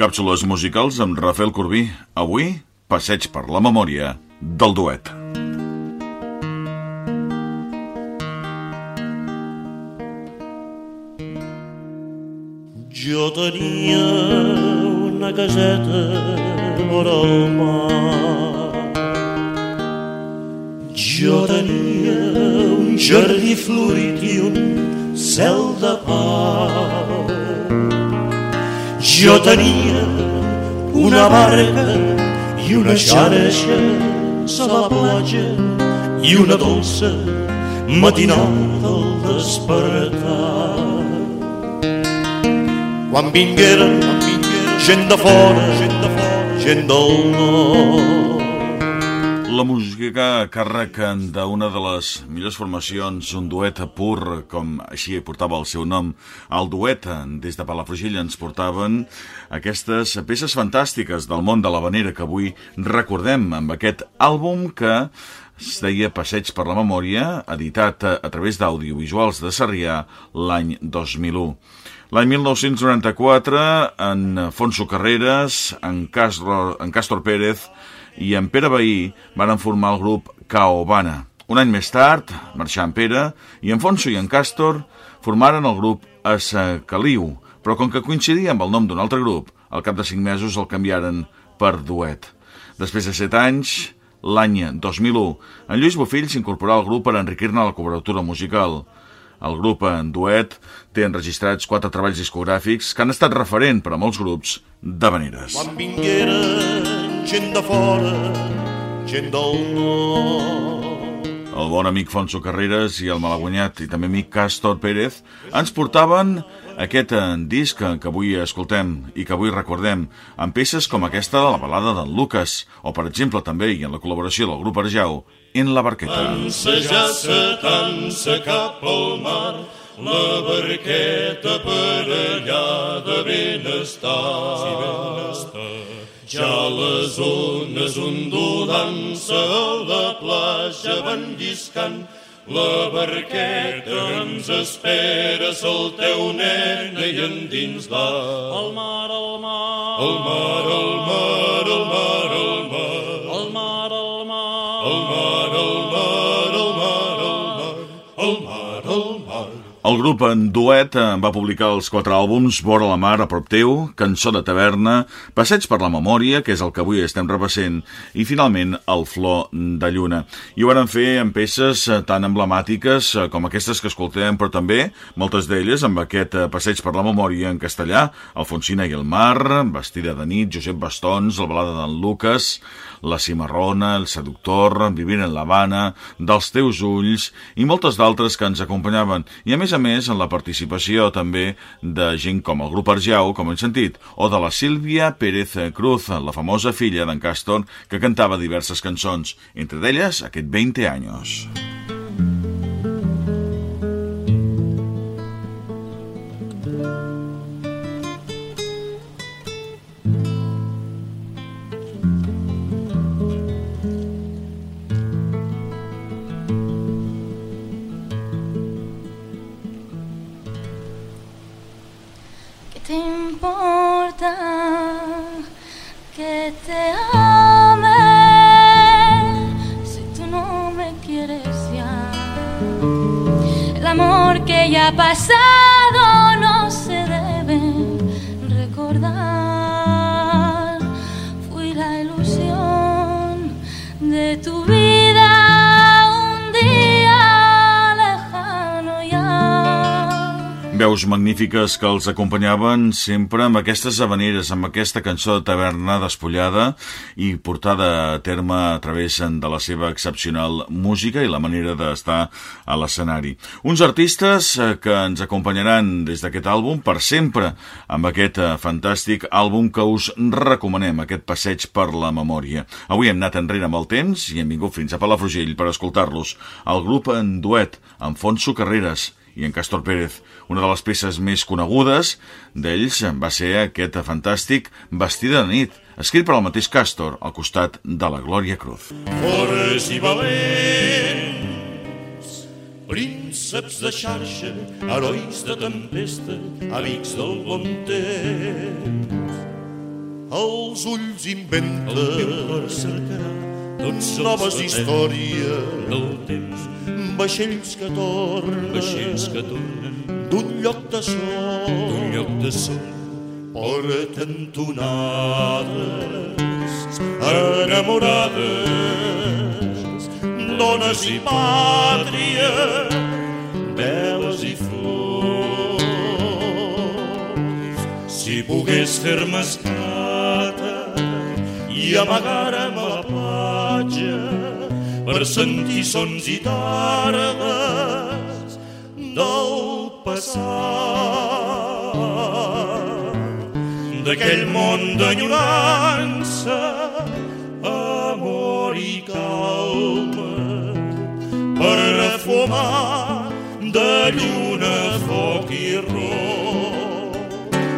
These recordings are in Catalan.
Càpsules musicals amb Rafael Corbí. Avui, passeig per la memòria del duet. Jo tenia una caseta vora el mar. Jo tenia un jardí florit i un cel de pau. Jo tenia una barca i una xarxa a la platja i una dolça matinada del despertar. Quan vingueren, quan vingueren gent de fora, gent de fora, gent del nord. La música a càrrec d'una de les millors formacions, un duet pur, com així portava el seu nom, el duet des de Palafrugell ens portaven aquestes peces fantàstiques del món de l'havanera que avui recordem amb aquest àlbum que es deia Passeig per la Memòria, editat a través d'audiovisuals de Sarrià l'any 2001. L'any 1994, en Fonso Carreras, en, Castro, en Castor Pérez i en Pere Bahí van formar el grup Caobana. Un any més tard, marxant Pere, i en Fonso i en Castor formaren el grup Escaliu, però com que coincidia amb el nom d'un altre grup, al cap de cinc mesos el canviaren per duet. Després de set anys, l'any 2001, en Lluís Bofill s'incorporà al grup per enriquir-ne la cobertura musical. El grup en duet té enregistrats quatre treballs discogràfics que han estat referent per a molts grups de veneres. Quan vingueren gent de fora, gent del nord. El bon amic Fonso Carreras i el malaguanyat i també amic Castor Pérez ens portaven aquest disc que avui escoltem i que avui recordem amb peces com aquesta de la balada d'en Lucas o per exemple també i en la col·laboració del grup Arjau en la barqueta. Ensejar-se tant-se cap al mar, la barqueta per allà de benestar. Sí, benestar. Ja les ones ondulant-se a la platja van lliscant, la barqueta ens espera, salteu nena i endins va. El mar, el mar, el mar, el mar, el mar, el mar, El grup en duet va publicar els quatre àlbums Vora la mar, a prop teu, Cançó de taverna, Passeig per la memòria, que és el que avui estem repassant, i finalment El flor de lluna. I ho van fer amb peces tan emblemàtiques com aquestes que escoltem, però també moltes d'elles amb aquest Passeig per la memòria en castellà, Alfonsina i el mar, Vestida de nit, Josep Bastons, La balada d'en Lucas, La cimarrona, El seductor, Vivint en l'Havana, Dels teus ulls, i moltes d'altres que ens acompanyaven. I a més a més en la participació també de gent com el grup Arjau, com hem sentit, o de la Sílvia Pérez Cruz, la famosa filla d'en Castor, que cantava diverses cançons, entre d'elles aquest 20 anys. ¿Qué te importa que te ame si tú no me quieres ya? El amor que ya ha pasado no se debe recordar. Veus magnífiques que els acompanyaven sempre amb aquestes habaneres, amb aquesta cançó de taverna despullada i portada a terme a través de la seva excepcional música i la manera d'estar a l'escenari. Uns artistes eh, que ens acompanyaran des d'aquest àlbum per sempre amb aquest eh, fantàstic àlbum que us recomanem, aquest passeig per la memòria. Avui hem anat enrere amb el temps i hem vingut fins a Palafrugell per escoltar-los. El grup en duet, amb Fonso Carreras, i en Castor Pérez. Una de les peces més conegudes d'ells va ser aquest fantàstic Vestida de nit, escrit per al mateix Castor al costat de la Glòria Cruz. Forts i valents, prínceps de xarxa, herois de tempesta, amics del bon temps. els ulls inventa El meu cor cercarà noves històries, del temps, vaixells que tornen. Vaixells que tornen. D'un lloc de sol, d'un lloc de sol, porten tonades enamorades, dones i pàtria, veles i flors. si pogués fer-me esclata i amagar-me per sentir sons i tardes del passat. D'aquell món d'enyorança amor i calma per fumar de lluna, foc i ro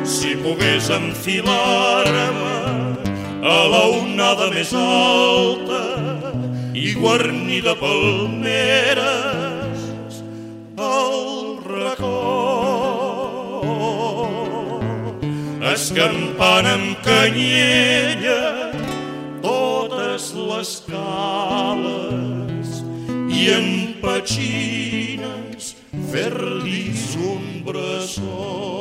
si pogués enfilar-me a la més alta i guarnida palmeres al racó. Escampant amb canyella totes les cales i en petxines fer-lis un bressó